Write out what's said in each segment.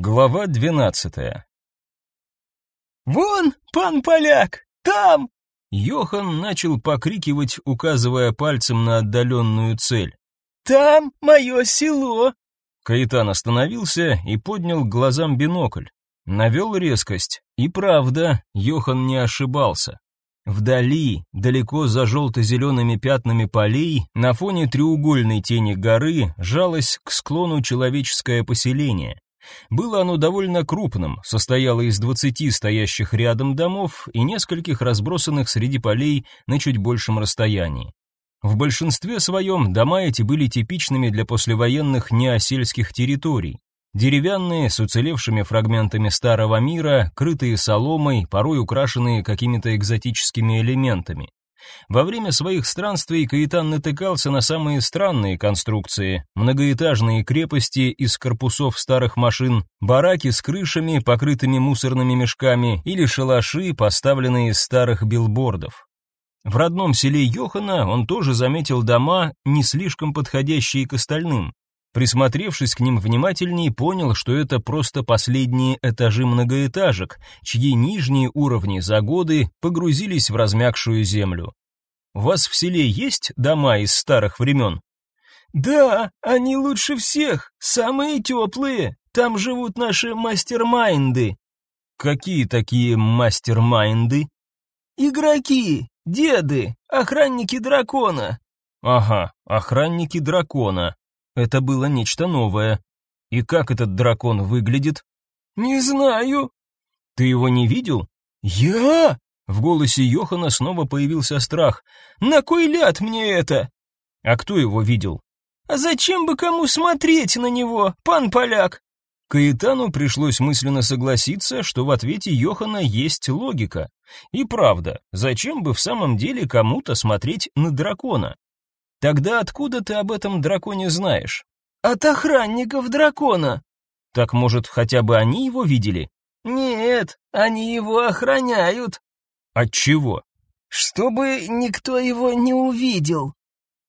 Глава двенадцатая. «Вон, пан поляк, там!» Йохан начал покрикивать, указывая пальцем на отдаленную цель. «Там мое село!» Каитан остановился и поднял к глазам бинокль. Навел резкость. И правда, Йохан не ошибался. Вдали, далеко за желто-зелеными пятнами полей, на фоне треугольной тени горы, жалось к склону человеческое поселение. Было оно довольно крупным, состояло из двадцати стоящих рядом домов и нескольких разбросанных среди полей на чуть большем расстоянии. В большинстве своем дома эти были типичными для послевоенных неосельских территорий. Деревянные, с уцелевшими фрагментами старого мира, крытые соломой, порой украшенные какими-то экзотическими элементами. Во время своих странствий Каитан натыкался на самые странные конструкции: многоэтажные крепости из корпусов старых машин, бараки с крышами, покрытыми мусорными мешками, или шалаши, поставленные из старых билбордов. В родном селе Йохана он тоже заметил дома, не слишком подходящие к остальным. Присмотревшись к ним внимательнее, понял, что это просто последние этажи многоэтажек, чьи нижние уровни за годы погрузились в размякшую землю. У вас в селе есть дома из старых времен?» «Да, они лучше всех, самые теплые. Там живут наши мастермайнды». «Какие такие мастермайнды?» «Игроки, деды, охранники дракона». «Ага, охранники дракона. Это было нечто новое. И как этот дракон выглядит? Не знаю. Ты его не видел? Я? В голосе Йохана снова появился страх. На кой ляд мне это? А кто его видел? А зачем бы кому смотреть на него, пан поляк? Каэтану пришлось мысленно согласиться, что в ответе Йохана есть логика. И правда, зачем бы в самом деле кому-то смотреть на дракона? Тогда откуда ты об этом драконе знаешь? От охранников дракона. Так, может, хотя бы они его видели? Нет, они его охраняют. От чего? Чтобы никто его не увидел.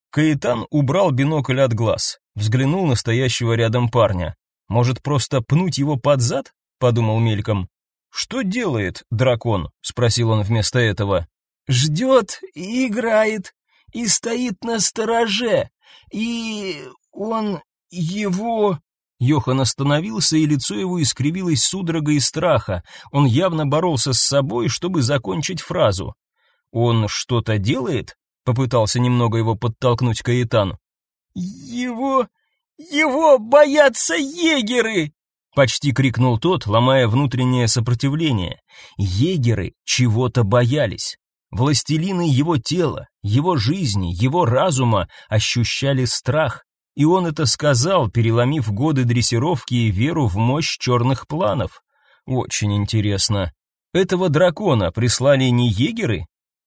Каитан убрал бинокль от глаз, взглянул на стоящего рядом парня. Может, просто пнуть его под зад? подумал мельком. Что делает дракон? спросил он вместо этого. Ждет и играет и стоит на стороже, и он его...» Йохан остановился, и лицо его искривилось судорогой страха. Он явно боролся с собой, чтобы закончить фразу. «Он что-то делает?» — попытался немного его подтолкнуть Каэтан. «Его... его боятся егеры!» — почти крикнул тот, ломая внутреннее сопротивление. Егеры чего-то боялись. Властелины его тела, его жизни, его разума ощущали страх, и он это сказал, переломив годы дрессировки и веру в мощь черных планов. Очень интересно. Этого дракона прислали не егеры?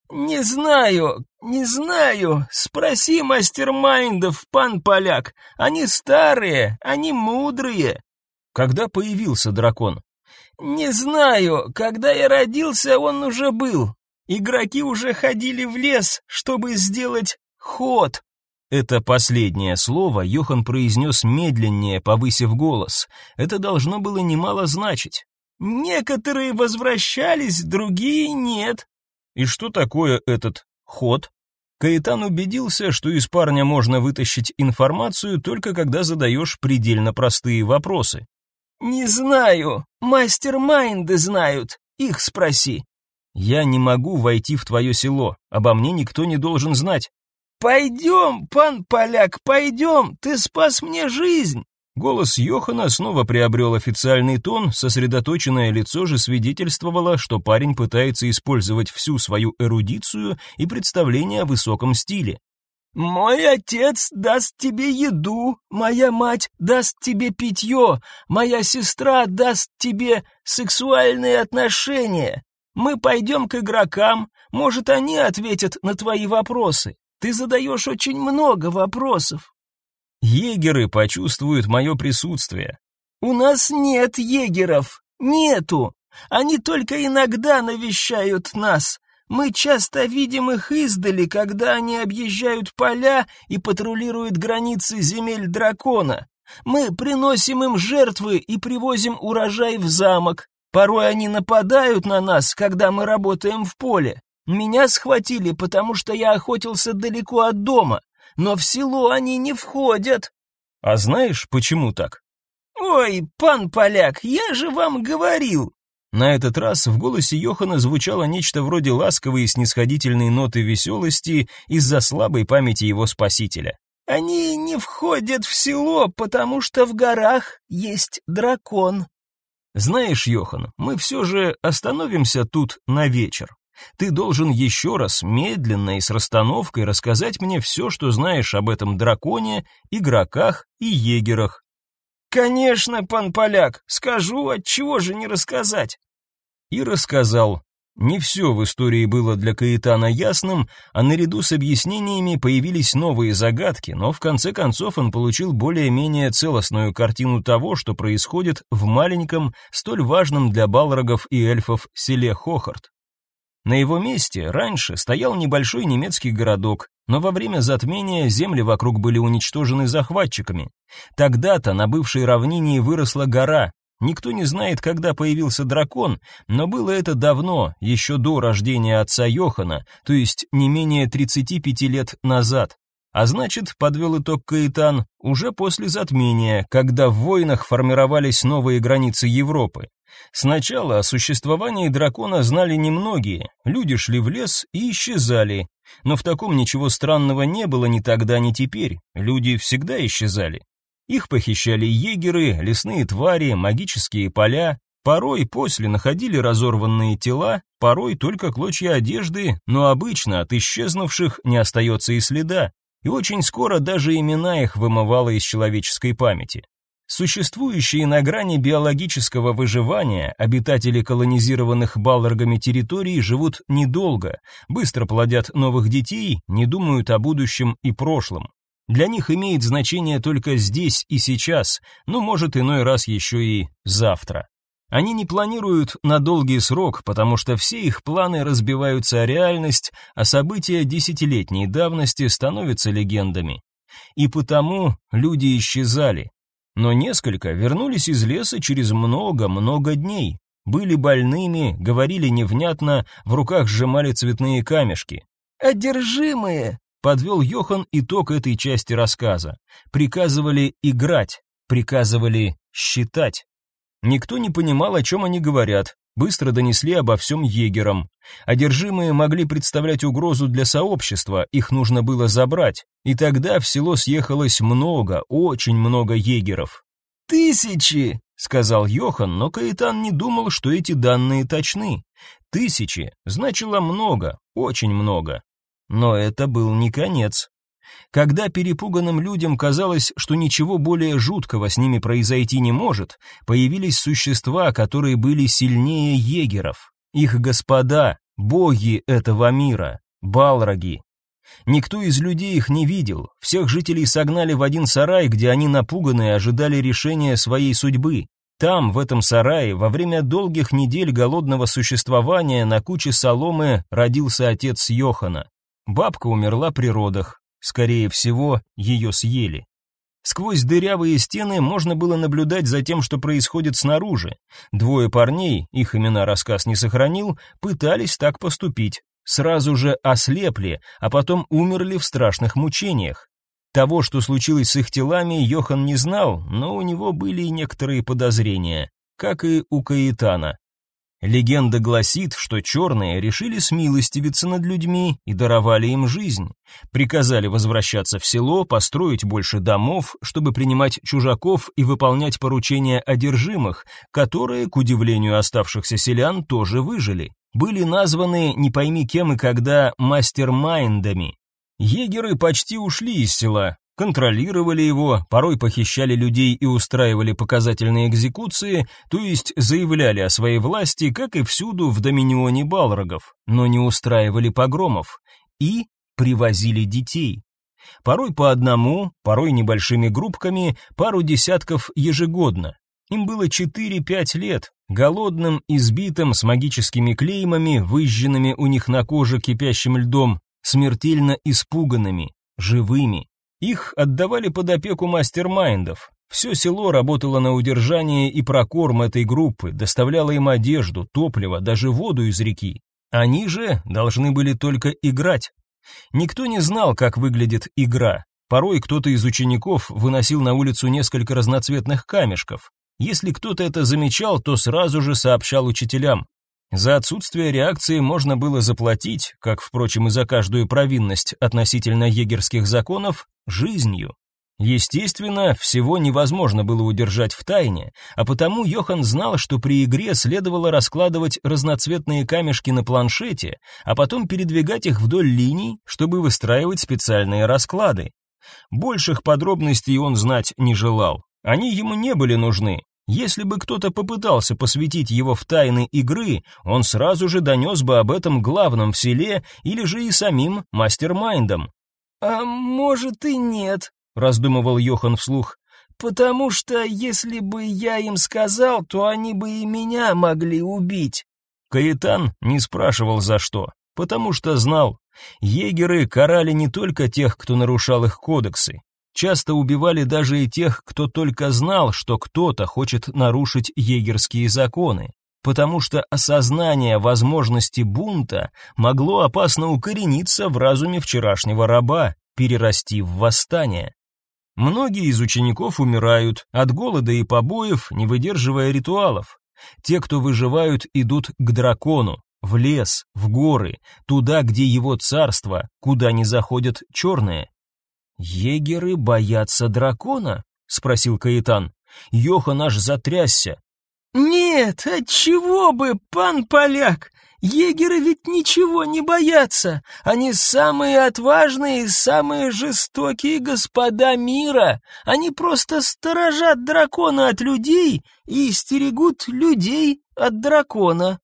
Не знаю, не знаю. Спроси мастермайндов, пан поляк. Они старые, они мудрые. Когда появился дракон? Не знаю, когда я родился, он уже был. Игроки уже ходили в лес, чтобы сделать ход. Это последнее слово Йохан произнес медленнее, повысив голос. Это должно было немало значить. Некоторые возвращались, другие нет. И что такое этот ход? Каэтан убедился, что из парня можно вытащить информацию только когда задаешь предельно простые вопросы. Не знаю, мастер-майнды знают, их спроси. Я не могу войти в твое село, обо мне никто не должен знать. Пойдем, пан поляк, пойдем, ты спас мне жизнь. Голос Йохана снова приобрел официальный тон, сосредоточенное лицо же свидетельствовало, что парень пытается использовать всю свою эрудицию и представление о высоком стиле. «Мой отец даст тебе еду, моя мать даст тебе питье, моя сестра даст тебе сексуальные отношения. Мы пойдем к игрокам, может, они ответят на твои вопросы. Ты задаешь очень много вопросов. Егеры почувствуют мое присутствие. У нас нет егеров, нету. Они только иногда навещают нас. Мы часто видим их издали, когда они объезжают поля и патрулируют границы земель дракона. Мы приносим им жертвы и привозим урожай в замок. Порой они нападают на нас, когда мы работаем в поле. Меня схватили, потому что я охотился далеко от дома, но в село они не входят. А знаешь, почему так? Ой, пан поляк, я же вам говорил. На этот раз в голосе Йохана звучало нечто вроде ласковой и снисходительной ноты веселости из-за слабой памяти его спасителя. Они не входят в село, потому что в горах есть дракон. Знаешь, Йохан, мы все же остановимся тут на вечер. Ты должен еще раз медленно и с расстановкой рассказать мне все, что знаешь об этом драконе, игроках и егерах. Конечно, пан поляк, скажу, от чего же не рассказать. И рассказал. Не все в истории было для Каэтана ясным, а наряду с объяснениями появились новые загадки, но в конце концов он получил более-менее целостную картину того, что происходит в маленьком, столь важном для балрогов и эльфов селе Хохарт. На его месте раньше стоял небольшой немецкий городок, но во время затмения земли вокруг были уничтожены захватчиками. Тогда-то на бывшей равнине выросла гора. Никто не знает, когда появился дракон, но было это давно, еще до рождения отца Йохана, то есть не менее 35 лет назад. А значит, подвел итог Каэтан, уже после затмения, когда в войнах формировались новые границы Европы. Сначала о существовании дракона знали немногие, люди шли в лес и исчезали. Но в таком ничего странного не было ни тогда, ни теперь, люди всегда исчезали. Их похищали егеры, лесные твари, магические поля, порой после находили разорванные тела, порой только клочья одежды, но обычно от исчезнувших не остается и следа, и очень скоро даже имена их вымывало из человеческой памяти. Существующие на грани биологического выживания обитатели колонизированных балларгами территорий живут недолго, быстро плодят новых детей, не думают о будущем и прошлом. Для них имеет значение только здесь и сейчас, но может иной раз еще и завтра. Они не планируют на долгий срок, потому что все их планы разбиваются о реальность, а события десятилетней давности становятся легендами. И потому люди исчезали, но несколько вернулись из леса через много-много дней. Были больными, говорили невнятно, в руках сжимали цветные камешки. «Одержимые!» — подвел Йохан итог этой части рассказа. Приказывали играть, приказывали считать. Никто не понимал, о чем они говорят, быстро донесли обо всем егерам. Одержимые могли представлять угрозу для сообщества, их нужно было забрать, и тогда в село съехалось много, очень много егеров. «Тысячи!» — сказал Йохан, но Каэтан не думал, что эти данные точны. Тысячи значило много, очень много. Но это был не конец. Когда перепуганным людям казалось, что ничего более жуткого с ними произойти не может, появились существа, которые были сильнее егеров. Их господа, боги этого мира, балроги. Никто из людей их не видел, всех жителей согнали в один сарай, где они напуганные ожидали решения своей судьбы. Там, в этом сарае, во время долгих недель голодного существования на куче соломы родился отец Йохана. Бабка умерла при родах, Скорее всего, ее съели. Сквозь дырявые стены можно было наблюдать за тем, что происходит снаружи. Двое парней, их имена рассказ не сохранил, пытались так поступить. Сразу же ослепли, а потом умерли в страшных мучениях. Того, что случилось с их телами, Йохан не знал, но у него были и некоторые подозрения, как и у Каэтана. Легенда гласит, что черные решили смилостивиться над людьми и даровали им жизнь. Приказали возвращаться в село, построить больше домов, чтобы принимать чужаков и выполнять поручения одержимых, которые, к удивлению оставшихся селян, тоже выжили. Были названы не пойми кем и когда мастер-майндами. Егеры почти ушли из села, контролировали его, порой похищали людей и устраивали показательные экзекуции, то есть заявляли о своей власти, как и всюду в доминионе Балрогов, но не устраивали погромов и привозили детей. Порой по одному, порой небольшими группками, пару десятков ежегодно. Им было 4-5 лет, голодным, избитым, с магическими клеймами, выжженными у них на коже кипящим льдом, смертельно испуганными, живыми. Их отдавали под опеку мастер-майндов. Все село работало на удержание и прокорм этой группы, доставляло им одежду, топливо, даже воду из реки. Они же должны были только играть. Никто не знал, как выглядит игра. Порой кто-то из учеников выносил на улицу несколько разноцветных камешков. Если кто-то это замечал, то сразу же сообщал учителям. За отсутствие реакции можно было заплатить, как, впрочем, и за каждую провинность относительно егерских законов, жизнью. Естественно, всего невозможно было удержать в тайне, а потому Йохан знал, что при игре следовало раскладывать разноцветные камешки на планшете, а потом передвигать их вдоль линий, чтобы выстраивать специальные расклады. Больших подробностей он знать не желал. Они ему не были нужны. Если бы кто-то попытался посвятить его в тайны игры, он сразу же донес бы об этом главным в селе или же и самим мастермайндом. «А может и нет», раздумывал Йохан вслух. Потому что если бы я им сказал, то они бы и меня могли убить. Каитан не спрашивал за что, потому что знал, егеры карали не только тех, кто нарушал их кодексы, часто убивали даже и тех, кто только знал, что кто-то хочет нарушить егерские законы, потому что осознание возможности бунта могло опасно укорениться в разуме вчерашнего раба, перерасти в восстание. Многие из учеников умирают от голода и побоев, не выдерживая ритуалов. Те, кто выживают, идут к дракону, в лес, в горы, туда, где его царство, куда не заходят черные. «Егеры боятся дракона?» — спросил Каэтан. Йохан аж затрясся. «Нет, отчего бы, пан поляк? Егеры ведь ничего не боятся. Они самые отважные и самые жестокие господа мира. Они просто сторожат дракона от людей и стерегут людей от дракона.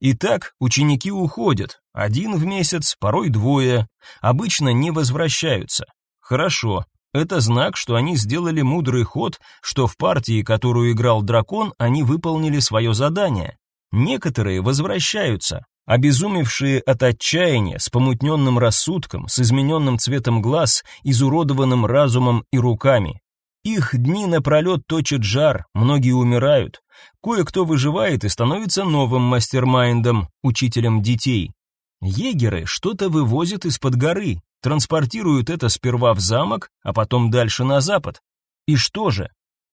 Итак, ученики уходят. Один в месяц, порой двое. Обычно не возвращаются. Хорошо. Это знак, что они сделали мудрый ход, что в партии, которую играл дракон, они выполнили свое задание. Некоторые возвращаются, обезумевшие от отчаяния, с помутненным рассудком, с измененным цветом глаз, изуродованным разумом и руками. Их дни напролет точат жар, многие умирают. Кое-кто выживает и становится новым мастермайндом, учителем детей. Егеры что-то вывозят из-под горы, транспортируют это сперва в замок, а потом дальше на запад. И что же?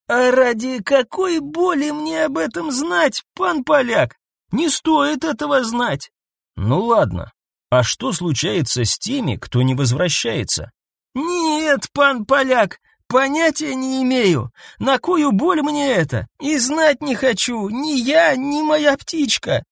«А ради какой боли мне об этом знать, пан поляк? Не стоит этого знать!» «Ну ладно. А что случается с теми, кто не возвращается?» «Нет, пан поляк, понятия не имею. На кою боль мне это? И знать не хочу, ни я, ни моя птичка!»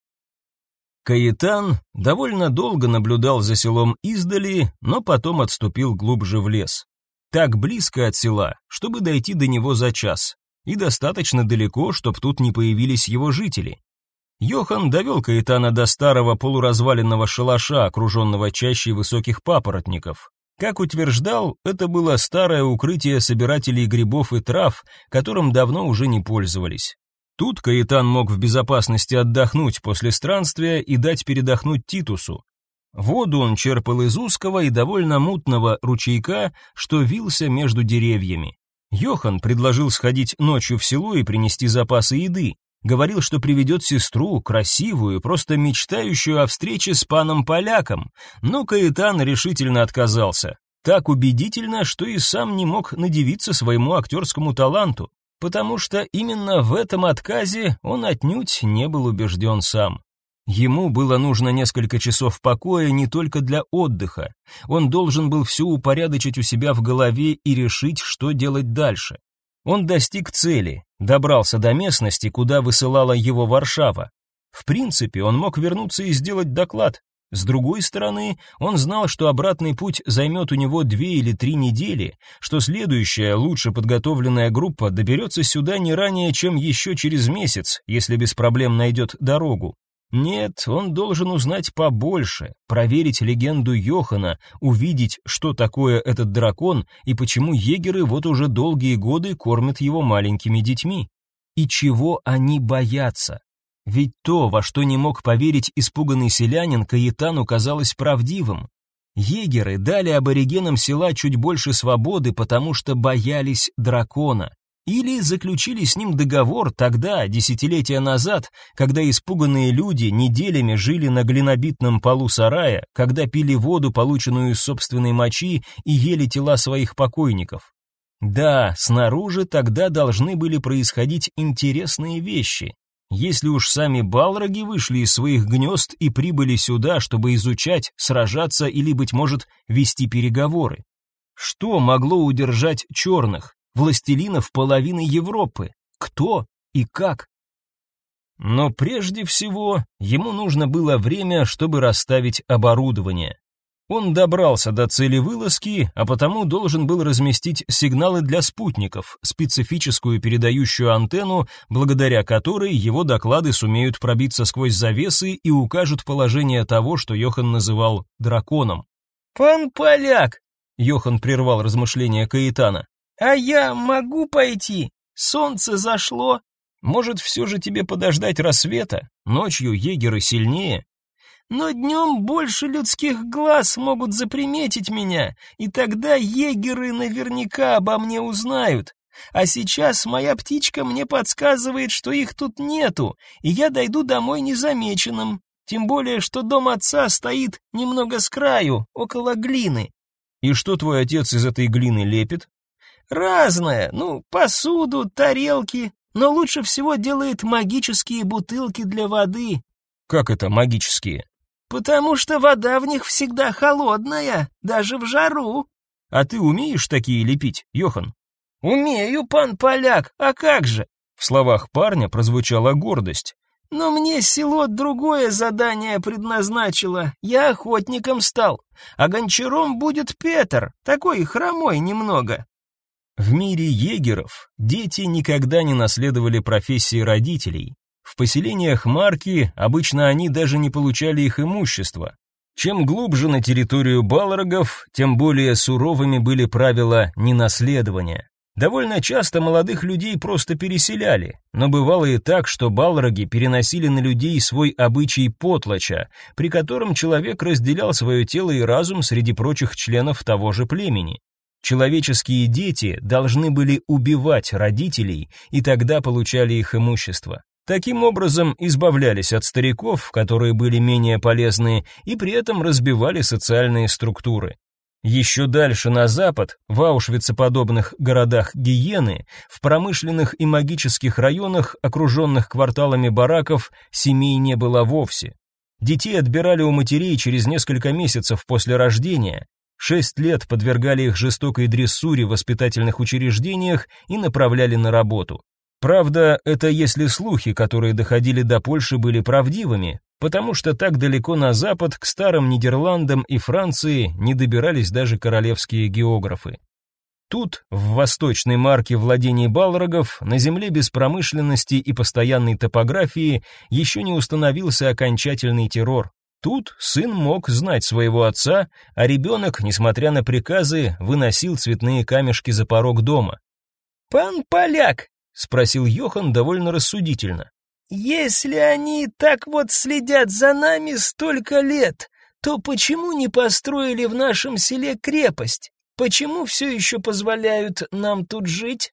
Каитан довольно долго наблюдал за селом издали, но потом отступил глубже в лес так близко от села, чтобы дойти до него за час, и достаточно далеко, чтобы тут не появились его жители. Йохан довел Каэтана до старого полуразваленного шалаша, окруженного чащей высоких папоротников. Как утверждал, это было старое укрытие собирателей грибов и трав, которым давно уже не пользовались. Тут Каэтан мог в безопасности отдохнуть после странствия и дать передохнуть Титусу, Воду он черпал из узкого и довольно мутного ручейка, что вился между деревьями. Йохан предложил сходить ночью в село и принести запасы еды. Говорил, что приведет сестру, красивую, просто мечтающую о встрече с паном-поляком, но Каэтан решительно отказался. Так убедительно, что и сам не мог надевиться своему актерскому таланту, потому что именно в этом отказе он отнюдь не был убежден сам. Ему было нужно несколько часов покоя не только для отдыха. Он должен был все упорядочить у себя в голове и решить, что делать дальше. Он достиг цели, добрался до местности, куда высылала его Варшава. В принципе, он мог вернуться и сделать доклад. С другой стороны, он знал, что обратный путь займет у него две или три недели, что следующая, лучше подготовленная группа доберется сюда не ранее, чем еще через месяц, если без проблем найдет дорогу. Нет, он должен узнать побольше, проверить легенду Йохана, увидеть, что такое этот дракон и почему егеры вот уже долгие годы кормят его маленькими детьми. И чего они боятся? Ведь то, во что не мог поверить испуганный селянин, Каэтану казалось правдивым. Егеры дали аборигенам села чуть больше свободы, потому что боялись дракона. или заключили с ним договор тогда, десятилетия назад, когда испуганные люди неделями жили на глинобитном полу сарая, когда пили воду, полученную из собственной мочи, и ели тела своих покойников. Да, снаружи тогда должны были происходить интересные вещи. Если уж сами балроги вышли из своих гнезд и прибыли сюда, чтобы изучать, сражаться или, быть может, вести переговоры. Что могло удержать черных, властелинов половины Европы? Кто и как? Но прежде всего ему нужно было время, чтобы расставить оборудование. Он добрался до цели вылазки, а потому должен был разместить сигналы для спутников, специфическую передающую антенну, благодаря которой его доклады сумеют пробиться сквозь завесы и укажут положение того, что Йохан называл драконом. «Пан Поляк!» — Йохан прервал размышления Каэтана. «А я могу пойти? Солнце зашло!» «Может, все же тебе подождать рассвета? Ночью егеры сильнее, но днем больше людских глаз могут заприметить меня, и тогда егеры наверняка обо мне узнают. А сейчас моя птичка мне подсказывает, что их тут нету, и я дойду домой незамеченным. Тем более, что дом отца стоит немного с краю, около глины. И что твой отец из этой глины лепит? Разное, ну, посуду, тарелки, но лучше всего делает магические бутылки для воды. Как это магические? «Потому что вода в них всегда холодная, даже в жару». «А ты умеешь такие лепить, Йохан?» «Умею, пан поляк, а как же?» В словах парня прозвучала гордость. «Но мне село другое задание предназначило. Я охотником стал, а гончаром будет Петр, такой хромой немного». В мире егеров дети никогда не наследовали профессии родителей, в поселениях Марки обычно они даже не получали их имущество. Чем глубже на территорию Балрогов, тем более суровыми были правила ненаследования. Довольно часто молодых людей просто переселяли, но бывало и так, что балроги переносили на людей свой обычай потлача, при котором человек разделял свое тело и разум среди прочих членов того же племени. Человеческие дети должны были убивать родителей, и тогда получали их имущество. Таким образом избавлялись от стариков, которые были менее полезны, и при этом разбивали социальные структуры. Еще дальше на запад, в Аушвицеподобных городах Гиены, в промышленных и магических районах, окруженных кварталами бараков, семей не было вовсе. Детей отбирали у матерей через несколько месяцев после рождения, шесть лет подвергали их жестокой дрессуре в воспитательных учреждениях и направляли на работу. Правда, это если слухи, которые доходили до Польши, были правдивыми, потому что так далеко на запад, к старым Нидерландам и Франции, не добирались даже королевские географы. Тут, в восточной марке владений Балрогов, на земле без промышленности и постоянной топографии, еще не установился окончательный террор. Тут сын мог знать своего отца, а ребенок, несмотря на приказы, выносил цветные камешки за порог дома. «Пан Поляк, спросил Йохан довольно рассудительно. Если они так вот следят за нами столько лет, то почему не построили в нашем селе крепость? Почему все еще позволяют нам тут жить?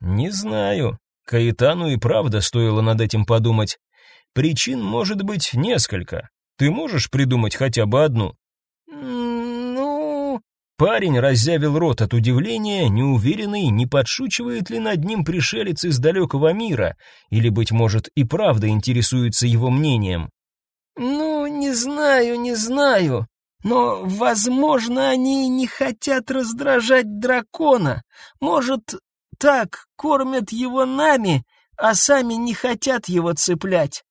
Не знаю. Каэтану и правда стоило над этим подумать. Причин может быть несколько. Ты можешь придумать хотя бы одну? Парень раззявил рот от удивления, неуверенный, не подшучивает ли над ним пришелец из далекого мира, или, быть может, и правда интересуется его мнением. «Ну, не знаю, не знаю. Но, возможно, они не хотят раздражать дракона. Может, так кормят его нами, а сами не хотят его цеплять».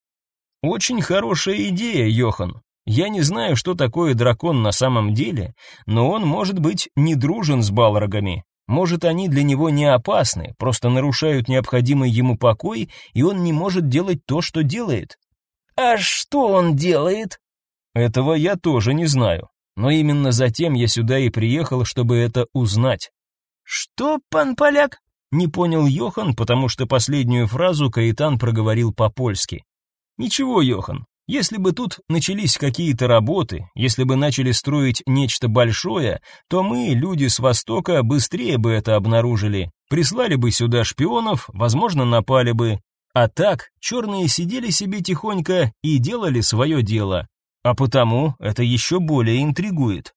«Очень хорошая идея, Йохан. Я не знаю, что такое дракон на самом деле, но он может быть не дружен с балрогами. Может, они для него не опасны, просто нарушают необходимый ему покой, и он не может делать то, что делает. А что он делает? Этого я тоже не знаю, но именно затем я сюда и приехал, чтобы это узнать. Что, пан поляк? Не понял Йохан, потому что последнюю фразу Каитан проговорил по-польски. Ничего, Йохан, Если бы тут начались какие-то работы, если бы начали строить нечто большое, то мы, люди с Востока, быстрее бы это обнаружили. Прислали бы сюда шпионов, возможно, напали бы. А так, черные сидели себе тихонько и делали свое дело. А потому это еще более интригует.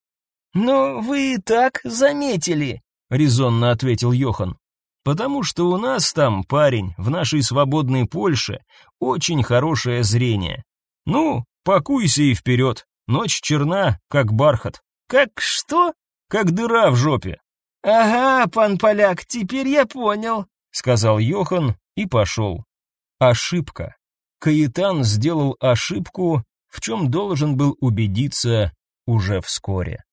«Но вы и так заметили», — резонно ответил Йохан. «Потому что у нас там, парень, в нашей свободной Польше, очень хорошее зрение. Ну, пакуйся и вперед. Ночь черна, как бархат. Как что? Как дыра в жопе. Ага, пан поляк, теперь я понял, сказал Йохан и пошел. Ошибка. Каитан сделал ошибку, в чем должен был убедиться уже вскоре.